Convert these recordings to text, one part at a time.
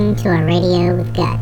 listening to a radio with guts.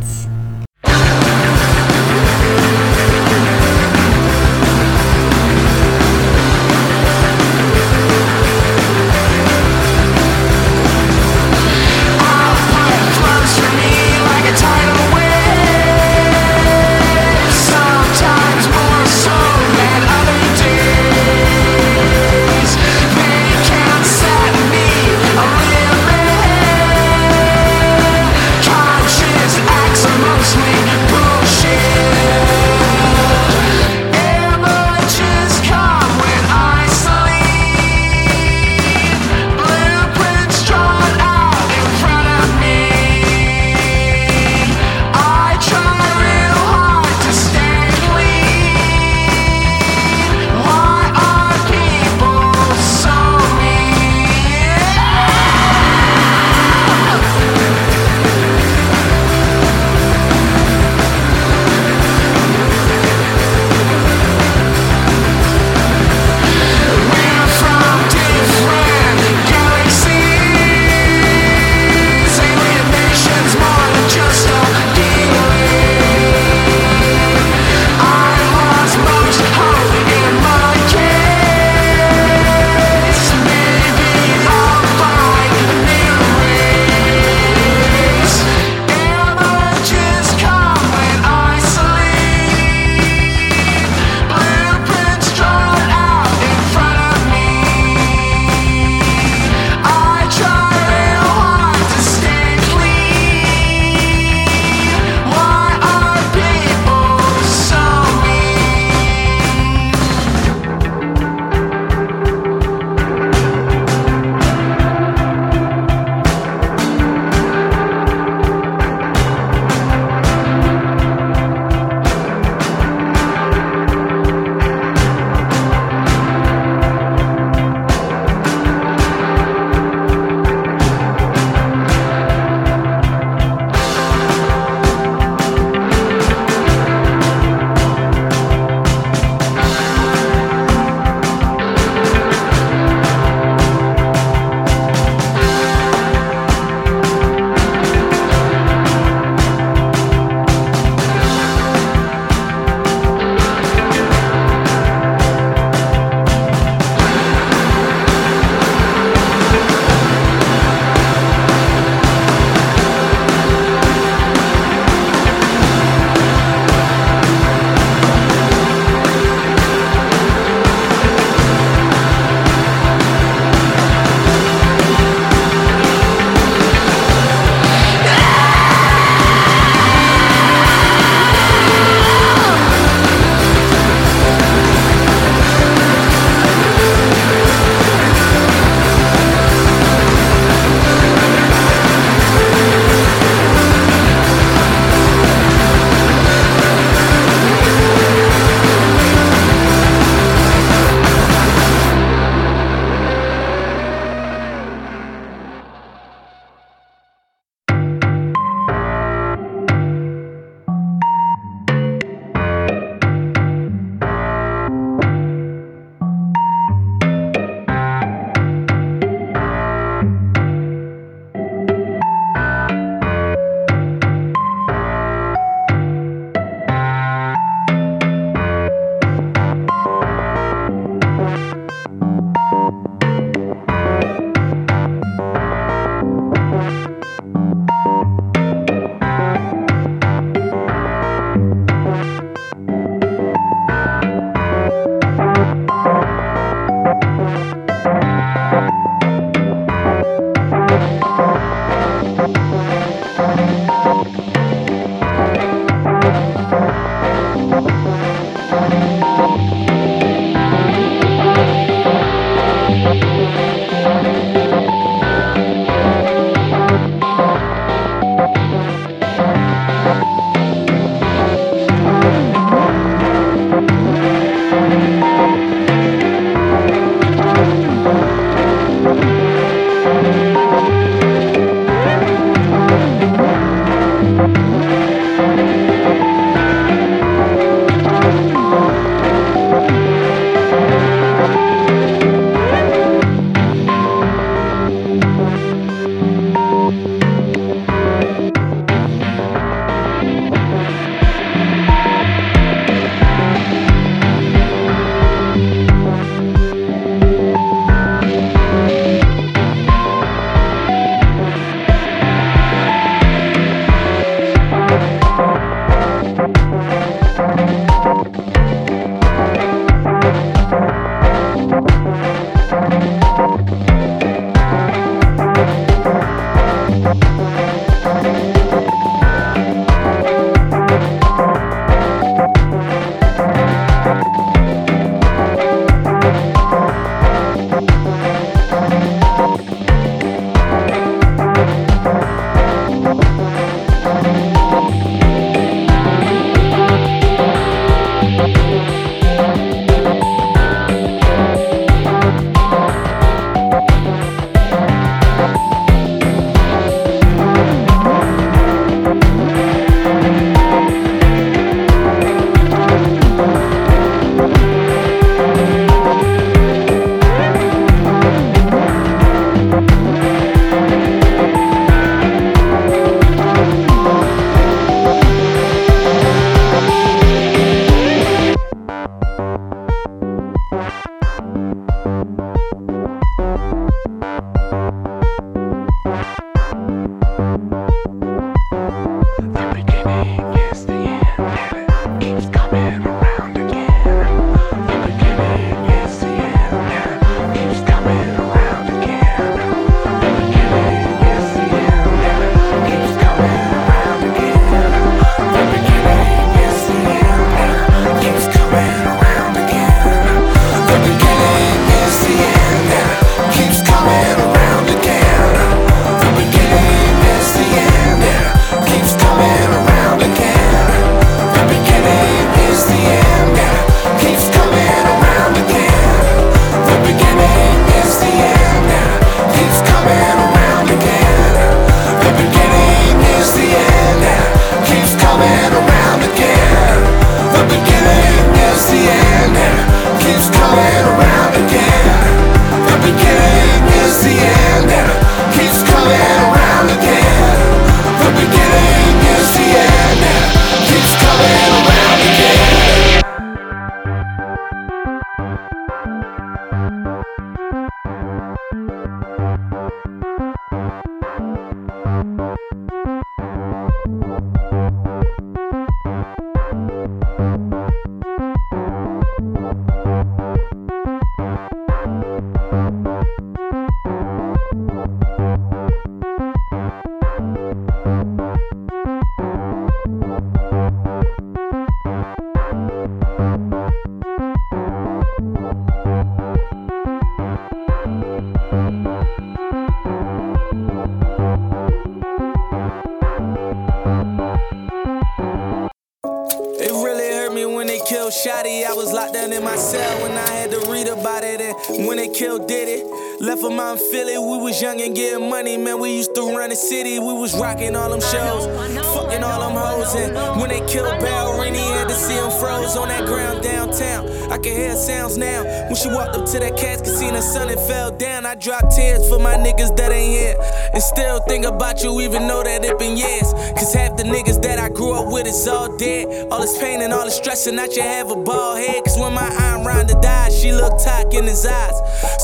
To that casket, seen the sun and fell down. I dropped tears for my niggas that ain't here. And still think about you, even though that it been years. Cause half the niggas that I grew up with is all dead. All this pain and all this stress, and I should have a bald head. Cause when my aunt Rhonda died, she looked tock in his eyes.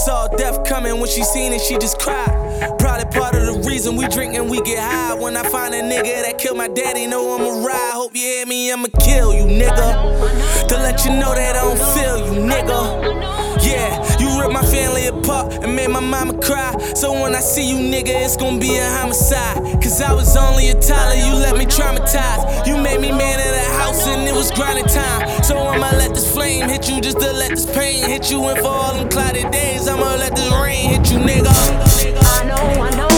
Saw death coming when she seen it, she just cried. Probably part of the reason we drink and we get high. When I find a nigga that killed my daddy, know I'ma ride. Hope you hear me, I'ma kill you, nigga. Mama cry. So when I see you, nigga, it's gonna be a homicide. Cause I was only a toddler, you let me traumatize. You made me man of the house and it was grinding time. So I'ma let this flame hit you just to let this pain hit you. And for all them cloudy days, I'ma let this rain hit you, nigga. I know, I know,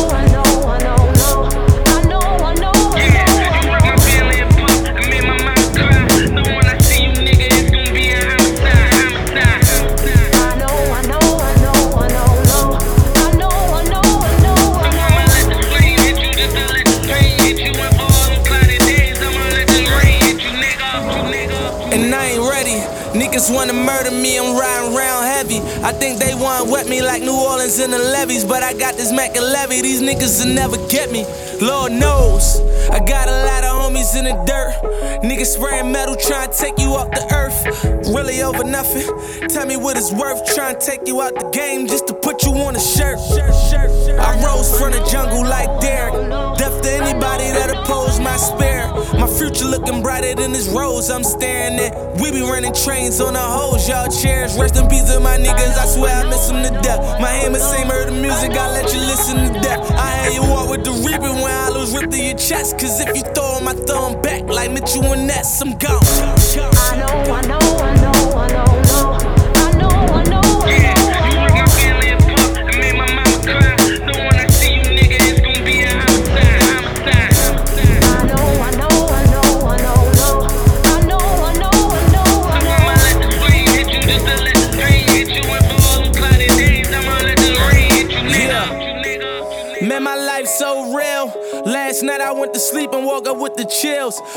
Niggas wanna murder me, I'm riding round heavy. I think they wanna wet me like New Orleans in the levees. But I got this Mac and Levy, these niggas will never get me. Lord knows, I got a lot of homies in the dirt. Niggas spraying metal, trying to take you off the earth. Really over nothing. Tell me what it's worth, trying to take you out the game just to put you on a shirt. I rose from the jungle like Derek. Death to anybody that oppose my spirit. My future looking brighter than this rose I'm staring at. We be running trains on the hoes, y'all cherish. Rest in peace to my niggas, I swear I miss them to death. My hammer say the music, I let you listen to death. I had you walk with the reaper when I lose ripped through your chest. Cause if you throw my thumb back like Mitchell and Ness, I'm gone. I know, I know,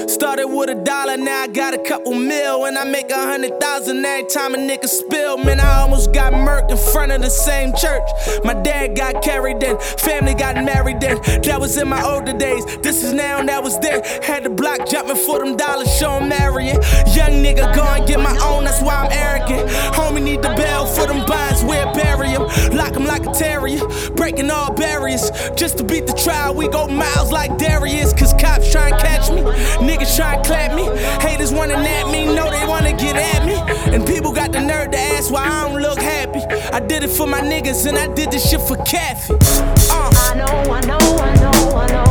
Started with a dollar, now I got a couple mil. And I make a hundred thousand every time a nigga spill. Man, I almost got murked in front of the same church. My dad got carried in, family got married in. That was in my older days. This is now, that was then. Had the block jumping for them dollars, show 'em marrying. Young nigga, go and get my own, that's why I'm arrogant. Homie need the bell for them bonds, where bury 'em. Lock 'em like a terrier, breaking all barriers. Just to beat the trial, we go miles like Darius. Cause cops try and catch me, niggas try and clap me. Haters wanna nap me, know they wanna get at me. And people got the nerve to ask why I don't look happy. I did it for my niggas and I did this shit for Kathy. Uh. I know, I know, I know, I know,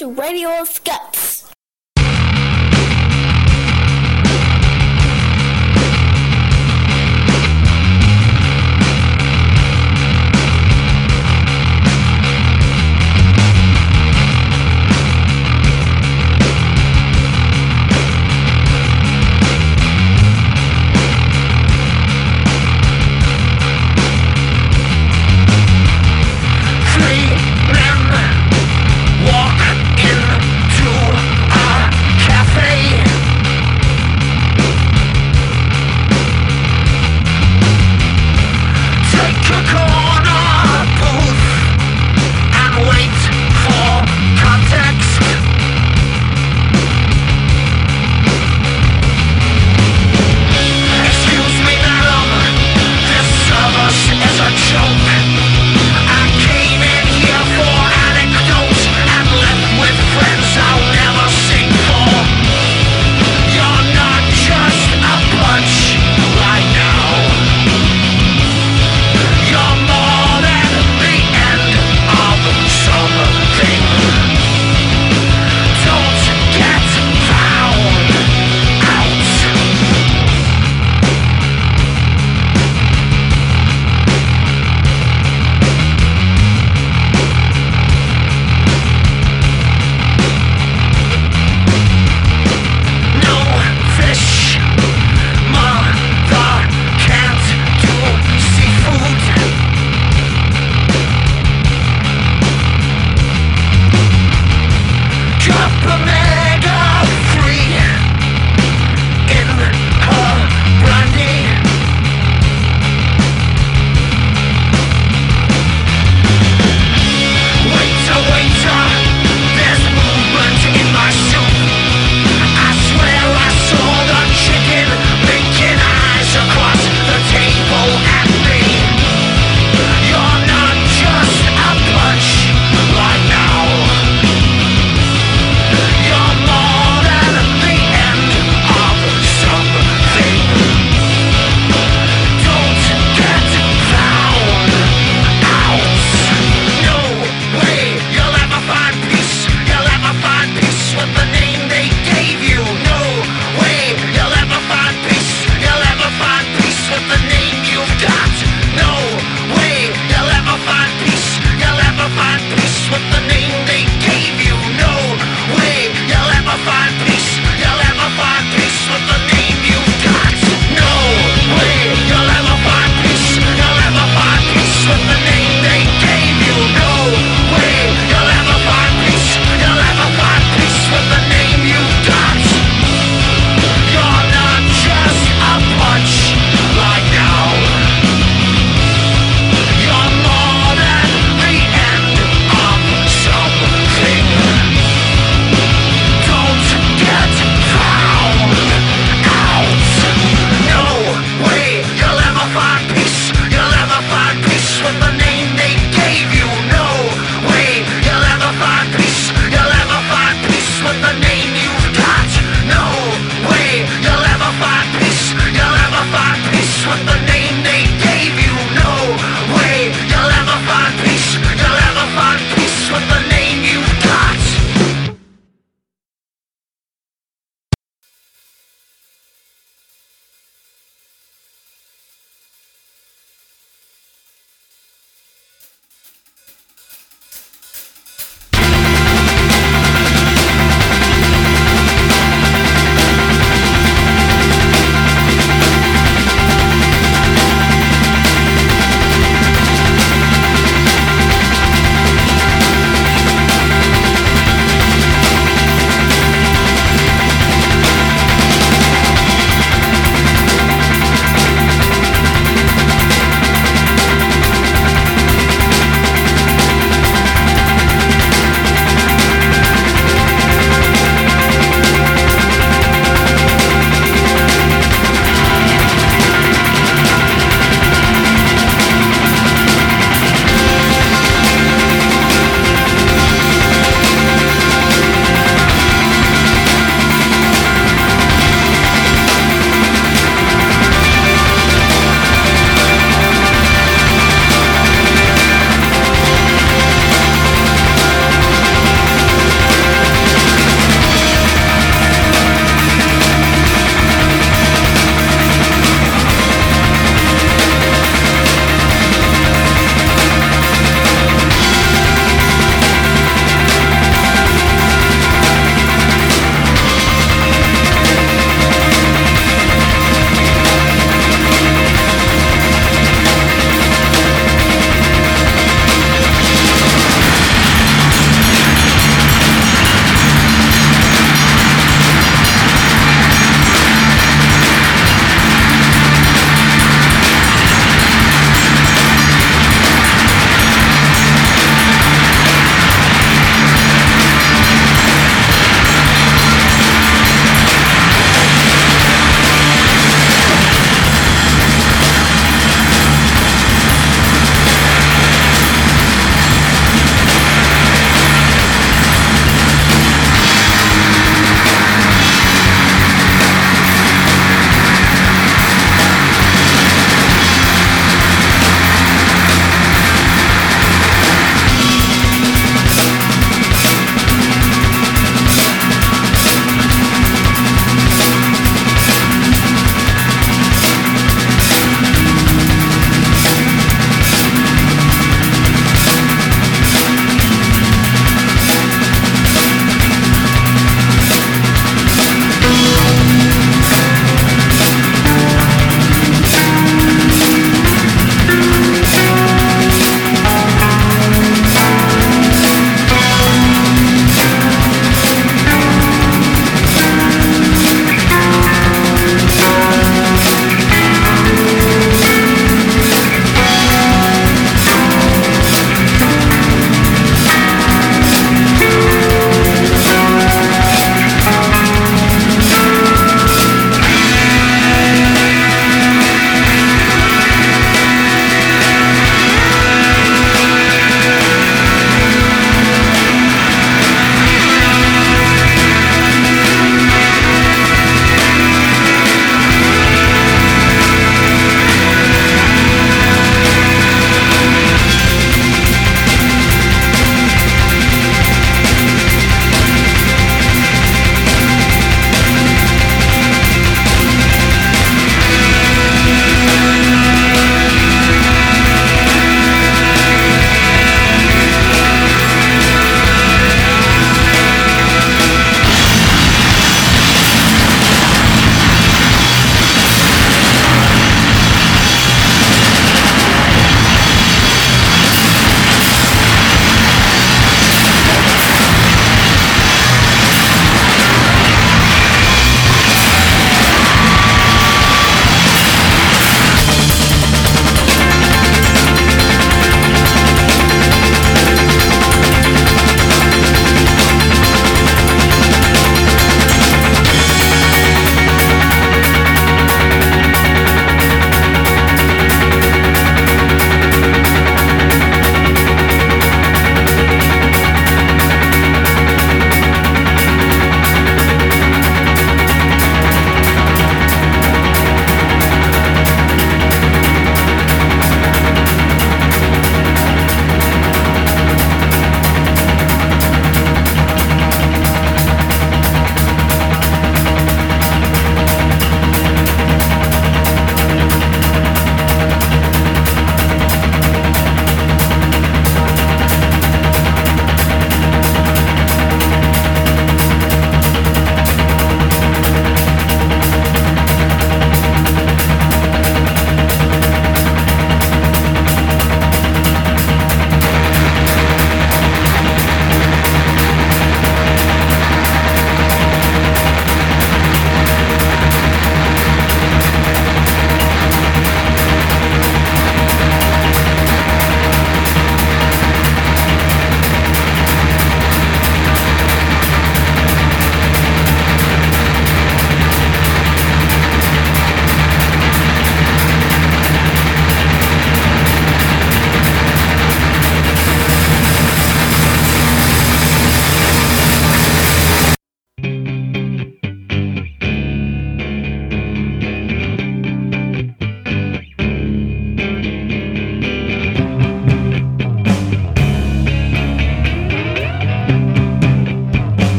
to Radio of